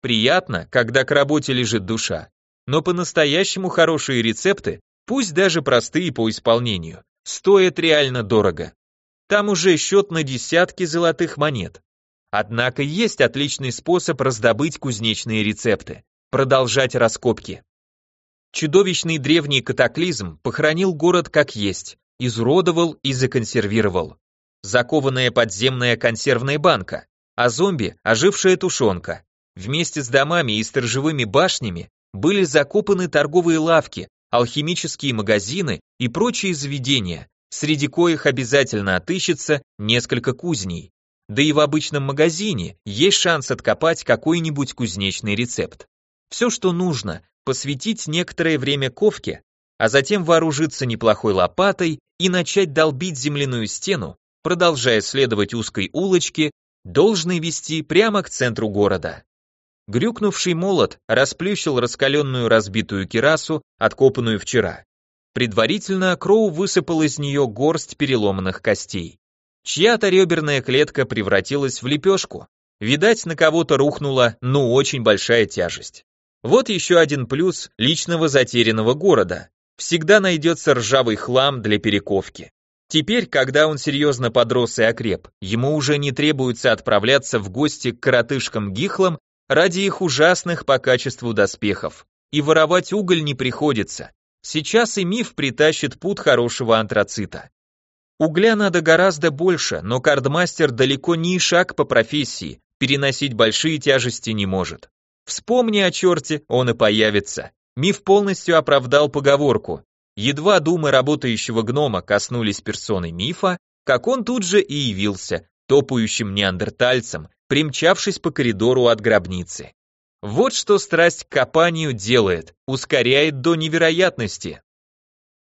Приятно, когда к работе лежит душа, но по-настоящему хорошие рецепты, пусть даже простые по исполнению, стоят реально дорого. Там уже счет на десятки золотых монет. Однако есть отличный способ раздобыть кузнечные рецепты, продолжать раскопки. Чудовищный древний катаклизм похоронил город как есть, изуродовал и законсервировал. Закованная подземная консервная банка, а зомби – ожившая тушенка. Вместе с домами и сторожевыми башнями были закопаны торговые лавки, алхимические магазины и прочие заведения, среди коих обязательно отыщется несколько кузней. Да и в обычном магазине есть шанс откопать какой-нибудь кузнечный рецепт. Все, что нужно, посвятить некоторое время ковке, а затем вооружиться неплохой лопатой и начать долбить земляную стену, продолжая следовать узкой улочке, должны вести прямо к центру города. Грюкнувший молот расплющил раскаленную разбитую кирасу, откопанную вчера. Предварительно Кроу высыпал из нее горсть переломанных костей. Чья-то реберная клетка превратилась в лепешку. Видать, на кого-то рухнула, ну, очень большая тяжесть. Вот еще один плюс личного затерянного города. Всегда найдется ржавый хлам для перековки. Теперь, когда он серьезно подрос и окреп, ему уже не требуется отправляться в гости к коротышкам-гихлам ради их ужасных по качеству доспехов. И воровать уголь не приходится. Сейчас и миф притащит пут хорошего антрацита. Угля надо гораздо больше, но кардмастер далеко не шаг по профессии, переносить большие тяжести не может. Вспомни о черте, он и появится. Миф полностью оправдал поговорку. Едва думы работающего гнома коснулись персоны мифа, как он тут же и явился, топающим неандертальцем, примчавшись по коридору от гробницы. Вот что страсть к копанию делает, ускоряет до невероятности.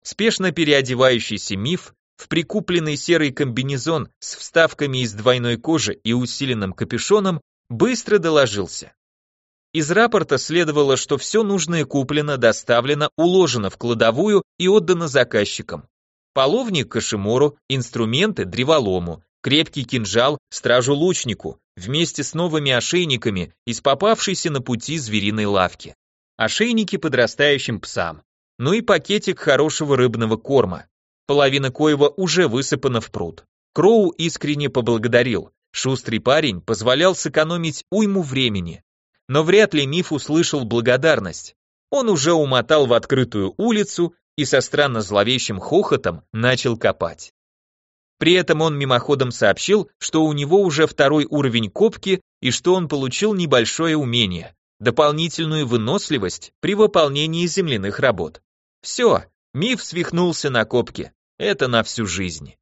Спешно переодевающийся миф в прикупленный серый комбинезон с вставками из двойной кожи и усиленным капюшоном быстро доложился. Из рапорта следовало, что все нужное куплено, доставлено, уложено в кладовую и отдано заказчикам. Половник Кашемору, инструменты древолому, крепкий кинжал стражу-лучнику, вместе с новыми ошейниками из попавшейся на пути звериной лавки. Ошейники подрастающим псам. Ну и пакетик хорошего рыбного корма. Половина коего уже высыпана в пруд. Кроу искренне поблагодарил. Шустрый парень позволял сэкономить уйму времени но вряд ли миф услышал благодарность. он уже умотал в открытую улицу и со странно зловещим хохотом начал копать. При этом он мимоходом сообщил, что у него уже второй уровень копки и что он получил небольшое умение, дополнительную выносливость при выполнении земляных работ. Все, миф свихнулся на копке, это на всю жизнь.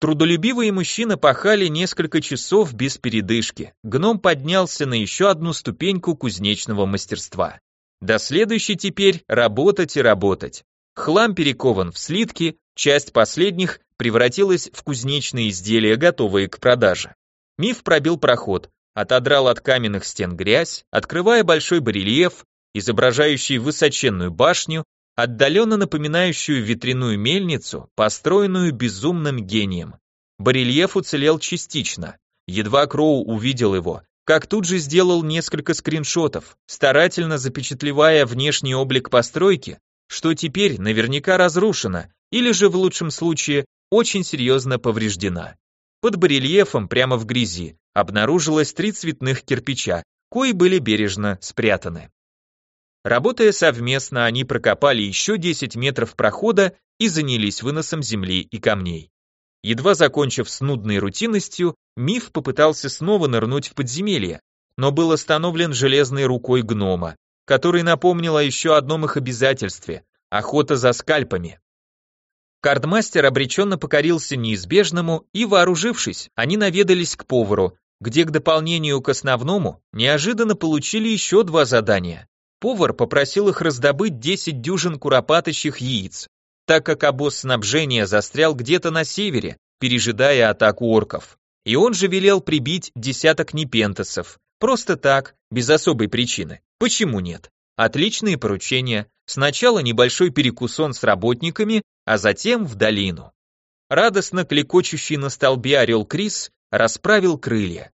Трудолюбивые мужчины пахали несколько часов без передышки. Гном поднялся на еще одну ступеньку кузнечного мастерства. До следующей теперь работать и работать. Хлам перекован в слитки, часть последних превратилась в кузнечные изделия, готовые к продаже. Миф пробил проход, отодрал от каменных стен грязь, открывая большой барельеф, изображающий высоченную башню, отдаленно напоминающую ветряную мельницу, построенную безумным гением. Барельеф уцелел частично. Едва Кроу увидел его, как тут же сделал несколько скриншотов, старательно запечатлевая внешний облик постройки, что теперь наверняка разрушено, или же в лучшем случае очень серьезно повреждена. Под барельефом прямо в грязи обнаружилось три цветных кирпича, кои были бережно спрятаны. Работая совместно, они прокопали еще 10 метров прохода и занялись выносом земли и камней. Едва закончив с нудной рутинностью, Миф попытался снова нырнуть в подземелье, но был остановлен железной рукой гнома, который напомнил о еще одном их обязательстве – охота за скальпами. Кардмастер обреченно покорился неизбежному, и, вооружившись, они наведались к повару, где к дополнению к основному неожиданно получили еще два задания. Повар попросил их раздобыть 10 дюжин куропаточьих яиц, так как обоз снабжения застрял где-то на севере, пережидая атаку орков. И он же велел прибить десяток непентасов. Просто так, без особой причины. Почему нет? Отличные поручения. Сначала небольшой перекусон с работниками, а затем в долину. Радостно клекочущий на столбе орел Крис расправил крылья.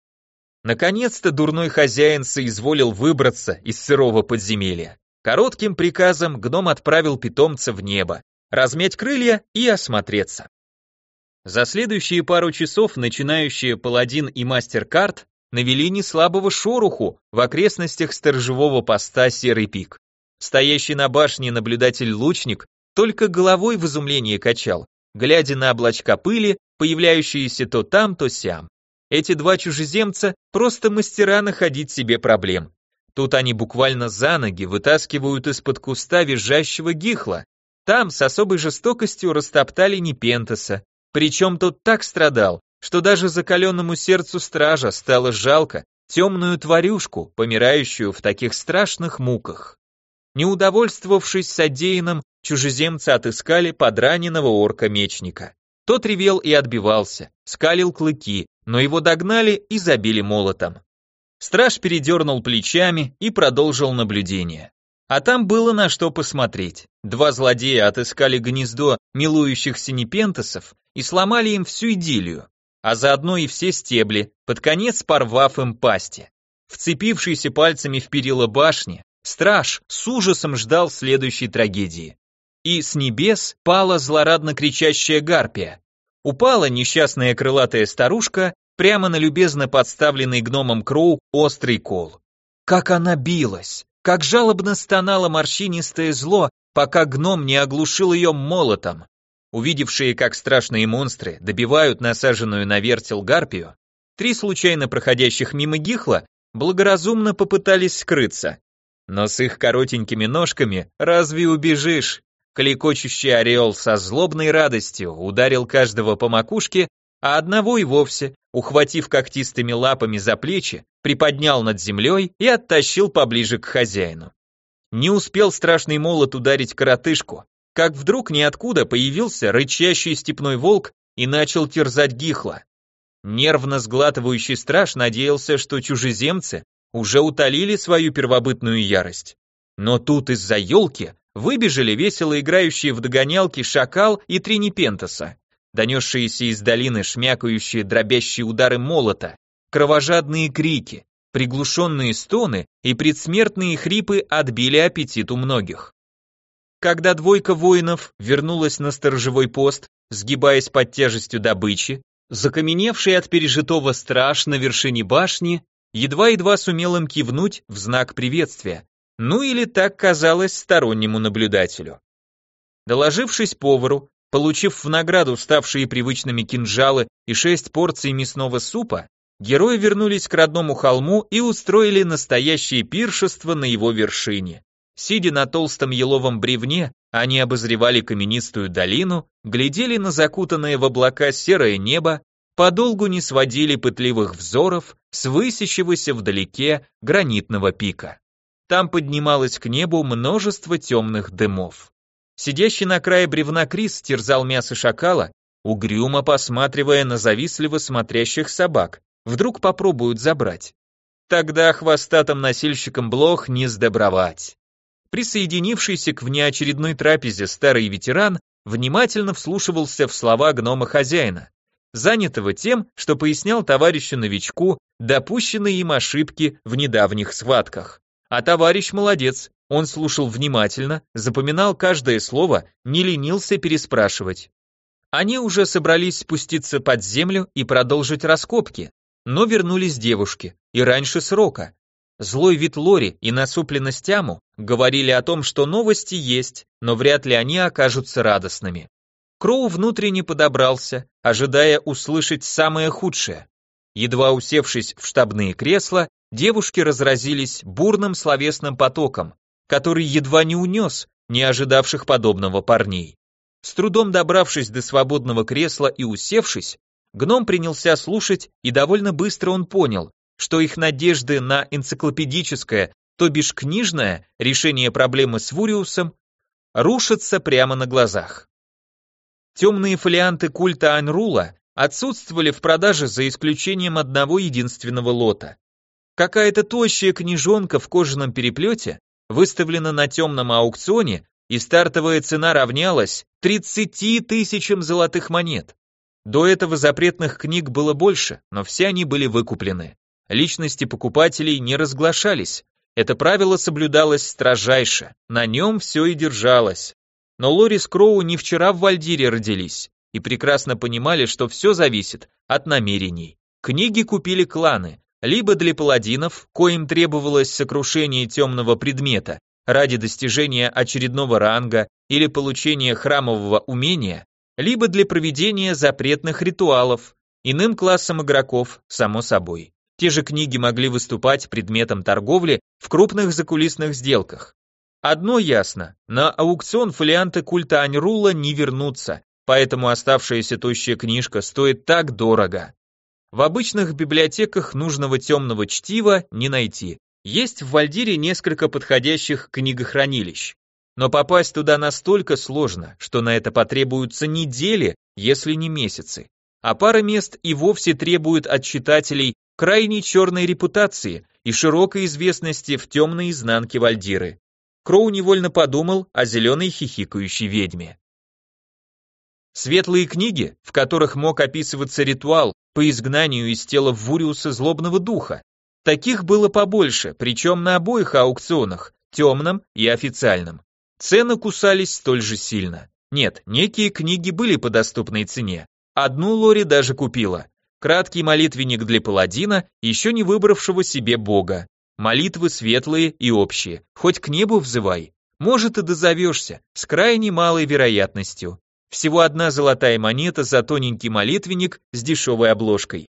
Наконец-то дурной хозяин соизволил выбраться из сырого подземелья. Коротким приказом гном отправил питомца в небо, размять крылья и осмотреться. За следующие пару часов начинающие паладин и мастер-карт навели неслабого шороху в окрестностях сторожевого поста Серый Пик. Стоящий на башне наблюдатель-лучник только головой в изумлении качал, глядя на облачка пыли, появляющиеся то там, то сям. Эти два чужеземца просто мастера находить себе проблем. Тут они буквально за ноги вытаскивают из-под куста визжащего гихла. Там с особой жестокостью растоптали Непентаса. Причем тот так страдал, что даже закаленному сердцу стража стало жалко темную тварюшку, помирающую в таких страшных муках. Не удовольствовавшись содеянным, чужеземцы отыскали подраненного орка-мечника. Тот ревел и отбивался, скалил клыки, но его догнали и забили молотом. Страж передернул плечами и продолжил наблюдение. А там было на что посмотреть. Два злодея отыскали гнездо милующихся непентасов и сломали им всю идиллию, а заодно и все стебли, под конец порвав им пасти. Вцепившийся пальцами в перила башни, страж с ужасом ждал следующей трагедии. И с небес пала злорадно кричащая гарпия, Упала несчастная крылатая старушка прямо на любезно подставленный гномом Кроу острый кол. Как она билась, как жалобно стонало морщинистое зло, пока гном не оглушил ее молотом. Увидевшие, как страшные монстры добивают насаженную на вертел гарпию, три случайно проходящих мимо гихла благоразумно попытались скрыться. Но с их коротенькими ножками разве убежишь? Клекочущий ореол со злобной радостью ударил каждого по макушке, а одного и вовсе, ухватив когтистыми лапами за плечи, приподнял над землей и оттащил поближе к хозяину. Не успел страшный молот ударить коротышку, как вдруг ниоткуда появился рычащий степной волк и начал терзать гихла. Нервно сглатывающий страж надеялся, что чужеземцы уже утолили свою первобытную ярость. Но тут из-за елки выбежали весело играющие в догонялки шакал и три непентаса, донесшиеся из долины шмякающие дробящие удары молота, кровожадные крики, приглушенные стоны и предсмертные хрипы отбили аппетит у многих. Когда двойка воинов вернулась на сторожевой пост, сгибаясь под тяжестью добычи, закаменевший от пережитого страж на вершине башни едва-едва сумел им кивнуть в знак приветствия, Ну или так казалось стороннему наблюдателю. Доложившись повару, получив в награду ставшие привычными кинжалы и шесть порций мясного супа, герои вернулись к родному холму и устроили настоящее пиршество на его вершине. Сидя на толстом еловом бревне, они обозревали каменистую долину, глядели на закутанное в облака серое небо, подолгу не сводили пытливых взоров с высящегося вдалеке гранитного пика. Там поднималось к небу множество темных дымов. Сидящий на крае бревна Крис терзал мясо шакала, угрюмо посматривая на завистливо смотрящих собак. Вдруг попробуют забрать. Тогда хвостатым носильщикам блох не сдобровать. Присоединившийся к внеочередной трапезе старый ветеран внимательно вслушивался в слова гнома-хозяина, занятого тем, что пояснял товарищу-новичку допущенные им ошибки в недавних схватках. А товарищ молодец, он слушал внимательно, запоминал каждое слово, не ленился переспрашивать. Они уже собрались спуститься под землю и продолжить раскопки, но вернулись девушки, и раньше срока, Злой вид Лори и насупленность Аму говорили о том, что новости есть, но вряд ли они окажутся радостными. Кроу внутренне подобрался, ожидая услышать самое худшее. Едва усевшись в штабные кресла, девушки разразились бурным словесным потоком, который едва не унес не ожидавших подобного парней. С трудом добравшись до свободного кресла и усевшись, гном принялся слушать, и довольно быстро он понял, что их надежды на энциклопедическое, то бишь книжное, решение проблемы с Вуриусом рушатся прямо на глазах. Темные фолианты культа Айнрула отсутствовали в продаже за исключением одного единственного лота. Какая-то тощая книжонка в кожаном переплете выставлена на темном аукционе, и стартовая цена равнялась 30 тысячам золотых монет. До этого запретных книг было больше, но все они были выкуплены. Личности покупателей не разглашались. Это правило соблюдалось строжайше, на нем все и держалось. Но Лори с Кроу не вчера в Вальдире родились и прекрасно понимали, что все зависит от намерений. Книги купили кланы, либо для паладинов, коим требовалось сокрушение темного предмета ради достижения очередного ранга или получения храмового умения, либо для проведения запретных ритуалов, иным классом игроков, само собой. Те же книги могли выступать предметом торговли в крупных закулисных сделках. Одно ясно, на аукцион фолианты культа Аньрула не вернутся, поэтому оставшаяся тощая книжка стоит так дорого. В обычных библиотеках нужного темного чтива не найти. Есть в Вальдире несколько подходящих книгохранилищ. Но попасть туда настолько сложно, что на это потребуются недели, если не месяцы. А пара мест и вовсе требует от читателей крайне черной репутации и широкой известности в темной изнанке Вальдиры. Кроу невольно подумал о зеленой хихикающей ведьме. Светлые книги, в которых мог описываться ритуал по изгнанию из тела Вуриуса злобного духа, таких было побольше, причем на обоих аукционах, темном и официальном. Цены кусались столь же сильно. Нет, некие книги были по доступной цене. Одну Лори даже купила, Краткий молитвенник для паладина, еще не выбравшего себе бога. Молитвы светлые и общие, хоть к небу взывай. Может и дозовешься, с крайне малой вероятностью. Всего одна золотая монета за тоненький молитвенник с дешевой обложкой.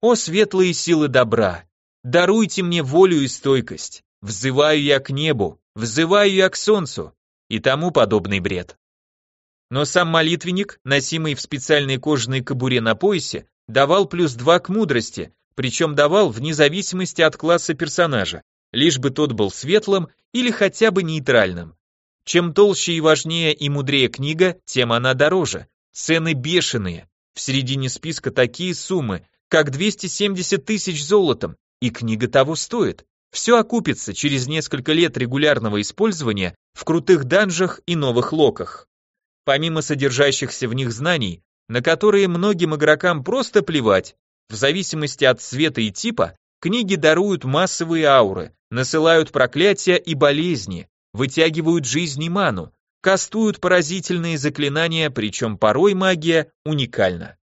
О светлые силы добра! Даруйте мне волю и стойкость. Взываю я к небу, взываю я к солнцу. И тому подобный бред. Но сам молитвенник, носимый в специальной кожаной кобуре на поясе, давал плюс 2 к мудрости, причем давал вне зависимости от класса персонажа, лишь бы тот был светлым или хотя бы нейтральным. Чем толще и важнее и мудрее книга, тем она дороже. Цены бешеные. В середине списка такие суммы, как 270 тысяч золотом, и книга того стоит. Все окупится через несколько лет регулярного использования в крутых данжах и новых локах. Помимо содержащихся в них знаний, на которые многим игрокам просто плевать. В зависимости от цвета и типа, книги даруют массовые ауры, насылают проклятия и болезни, вытягивают жизнь и ману, кастуют поразительные заклинания, причем порой магия уникальна.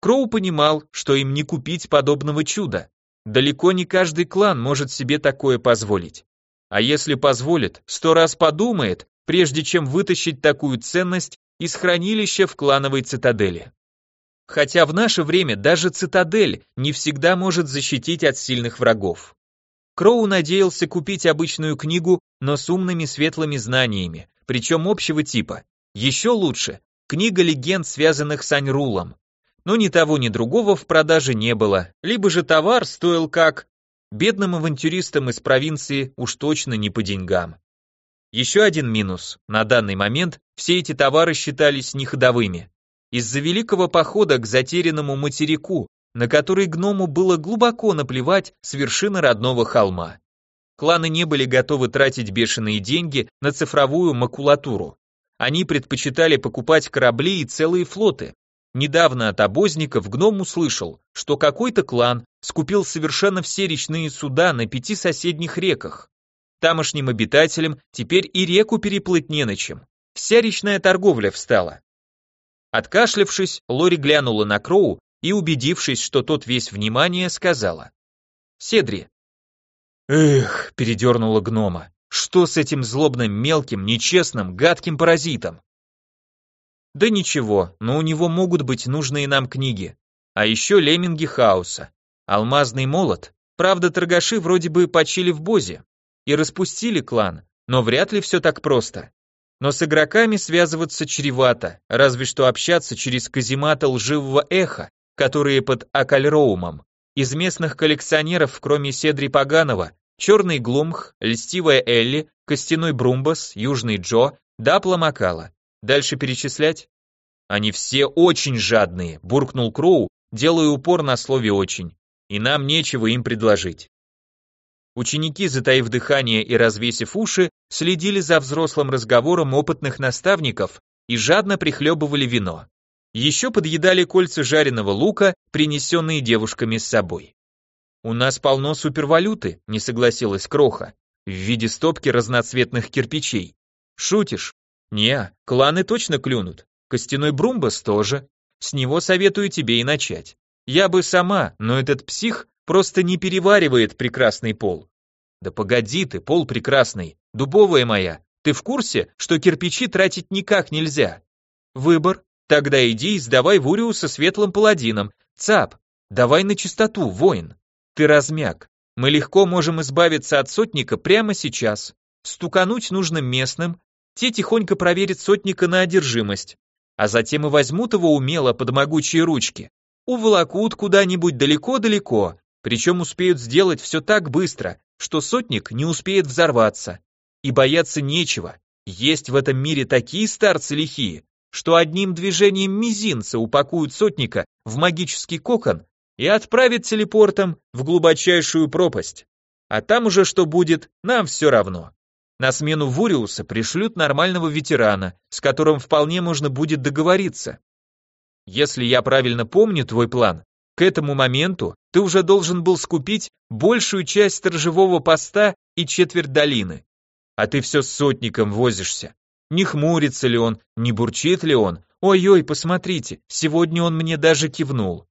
Кроу понимал, что им не купить подобного чуда. Далеко не каждый клан может себе такое позволить. А если позволит, сто раз подумает, прежде чем вытащить такую ценность из хранилища в клановой цитадели. Хотя в наше время даже цитадель не всегда может защитить от сильных врагов. Кроу надеялся купить обычную книгу, но с умными светлыми знаниями, причем общего типа. Еще лучше, книга легенд, связанных с Аньрулом. Но ни того, ни другого в продаже не было, либо же товар стоил как... Бедным авантюристам из провинции уж точно не по деньгам. Еще один минус. На данный момент все эти товары считались неходовыми. Из-за великого похода к затерянному материку, на который гному было глубоко наплевать с вершины родного холма. Кланы не были готовы тратить бешеные деньги на цифровую макулатуру. Они предпочитали покупать корабли и целые флоты. Недавно от обозников гном услышал, что какой-то клан скупил совершенно все речные суда на пяти соседних реках. Тамошним обитателям теперь и реку переплыть не на чем. Вся речная торговля встала. Откашлявшись, Лори глянула на Кроу и, убедившись, что тот весь внимание, сказала. «Седри». «Эх», — передернула гнома, «что с этим злобным, мелким, нечестным, гадким паразитом?» «Да ничего, но у него могут быть нужные нам книги. А еще лемминги хаоса. Алмазный молот. Правда, торгаши вроде бы почили в Бозе и распустили клан, но вряд ли все так просто. Но с игроками связываться чревато, разве что общаться через казематы лживого эха, которые под Акальроумом. Из местных коллекционеров, кроме Седри Паганова, Черный Глумх, Льстивая Элли, Костяной Брумбас, Южный Джо, Дапла Макала. Дальше перечислять? Они все очень жадные, буркнул Кроу, делая упор на слове «очень», и нам нечего им предложить. Ученики, затаив дыхание и развесив уши, следили за взрослым разговором опытных наставников и жадно прихлебывали вино. Еще подъедали кольца жареного лука, принесенные девушками с собой. «У нас полно супервалюты», — не согласилась Кроха, в виде стопки разноцветных кирпичей. «Шутишь?» «Не, кланы точно клюнут. Костяной Брумбас тоже. С него советую тебе и начать. Я бы сама, но этот псих просто не переваривает прекрасный пол. Да погоди ты, пол прекрасный, дубовая моя, ты в курсе, что кирпичи тратить никак нельзя? Выбор, тогда иди и сдавай Вуриуса светлым паладином. Цап, давай на чистоту, воин. Ты размяк. Мы легко можем избавиться от сотника прямо сейчас. Стукануть нужно местным, те тихонько проверят сотника на одержимость, а затем и возьмут его умело под могучие ручки, уволокут куда-нибудь далеко-далеко, причем успеют сделать все так быстро, что сотник не успеет взорваться. И бояться нечего. Есть в этом мире такие старцы лихие, что одним движением мизинца упакуют сотника в магический кокон и отправят телепортом в глубочайшую пропасть. А там уже что будет, нам все равно. На смену Вуриуса пришлют нормального ветерана, с которым вполне можно будет договориться. Если я правильно помню твой план, к этому моменту ты уже должен был скупить большую часть сторожевого поста и четверть долины. А ты все с сотником возишься. Не хмурится ли он, не бурчит ли он? Ой-ой, посмотрите, сегодня он мне даже кивнул.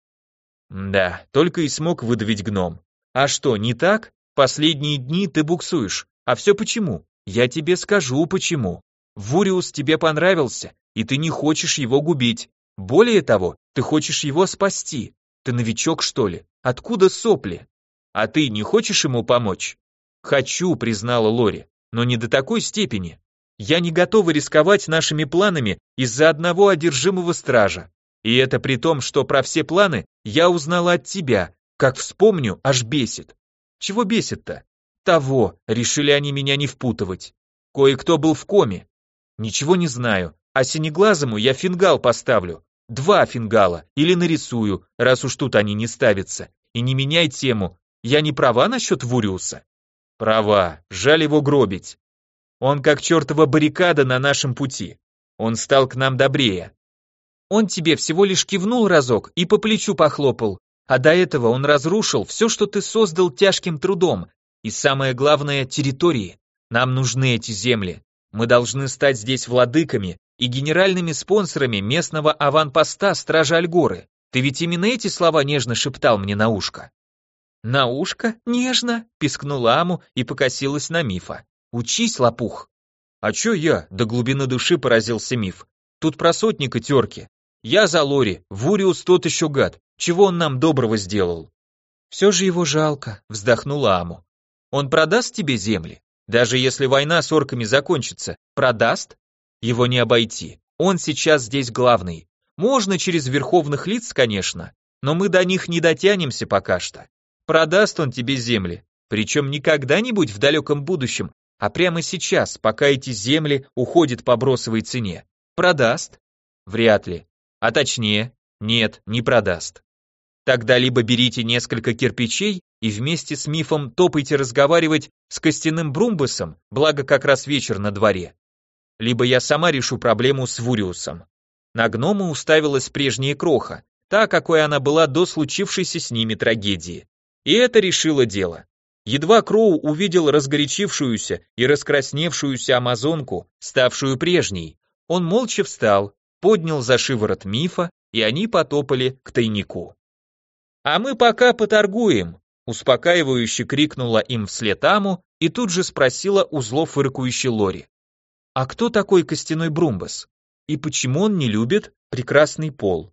Да, только и смог выдавить гном. А что, не так? Последние дни ты буксуешь. А все почему? Я тебе скажу почему. Вуриус тебе понравился, и ты не хочешь его губить. Более того, ты хочешь его спасти. Ты новичок, что ли? Откуда сопли? А ты не хочешь ему помочь? Хочу, признала Лори, но не до такой степени. Я не готова рисковать нашими планами из-за одного одержимого стража. И это при том, что про все планы я узнала от тебя, как вспомню, аж бесит. Чего бесит-то? Того, решили они меня не впутывать. Кое-кто был в коме. Ничего не знаю, а синеглазому я фингал поставлю, Два фингала, или нарисую, раз уж тут они не ставятся. И не меняй тему. Я не права насчет Вуриуса? Права, жаль его гробить. Он как чертова баррикада на нашем пути. Он стал к нам добрее. Он тебе всего лишь кивнул разок и по плечу похлопал, а до этого он разрушил все, что ты создал тяжким трудом. И самое главное, территории. Нам нужны эти земли. Мы должны стать здесь владыками, и генеральными спонсорами местного аванпоста Стража Альгоры. Ты ведь именно эти слова нежно шептал мне на ушко. На ушко? Нежно, пискнула Аму и покосилась на Мифа. Учись, лопух. А чё я? До глубины души поразился миф. Тут про сотника терки. Я за Лори, Вуриус тот еще гад. Чего он нам доброго сделал? Все же его жалко, вздохнула Аму. Он продаст тебе земли? Даже если война с орками закончится, продаст? Его не обойти. Он сейчас здесь главный. Можно через верховных лиц, конечно, но мы до них не дотянемся пока что. Продаст он тебе земли, причем не когда-нибудь в далеком будущем, а прямо сейчас, пока эти земли уходят по бросовой цене. Продаст? Вряд ли. А точнее, нет, не продаст. Тогда либо берите несколько кирпичей и вместе с мифом топайте разговаривать с костяным Брумбусом, благо как раз вечер на дворе. Либо я сама решу проблему с Вуриусом. На гнома уставилась прежняя кроха, та, какой она была до случившейся с ними трагедии. И это решило дело. Едва Кроу увидел разгорячившуюся и раскрасневшуюся амазонку, ставшую прежней, он молча встал, поднял за шиворот мифа, и они потопали к тайнику. «А мы пока поторгуем», — успокаивающе крикнула им вслед Аму и тут же спросила у зло фыркающей Лори. «А кто такой костяной Брумбас? И почему он не любит прекрасный пол?»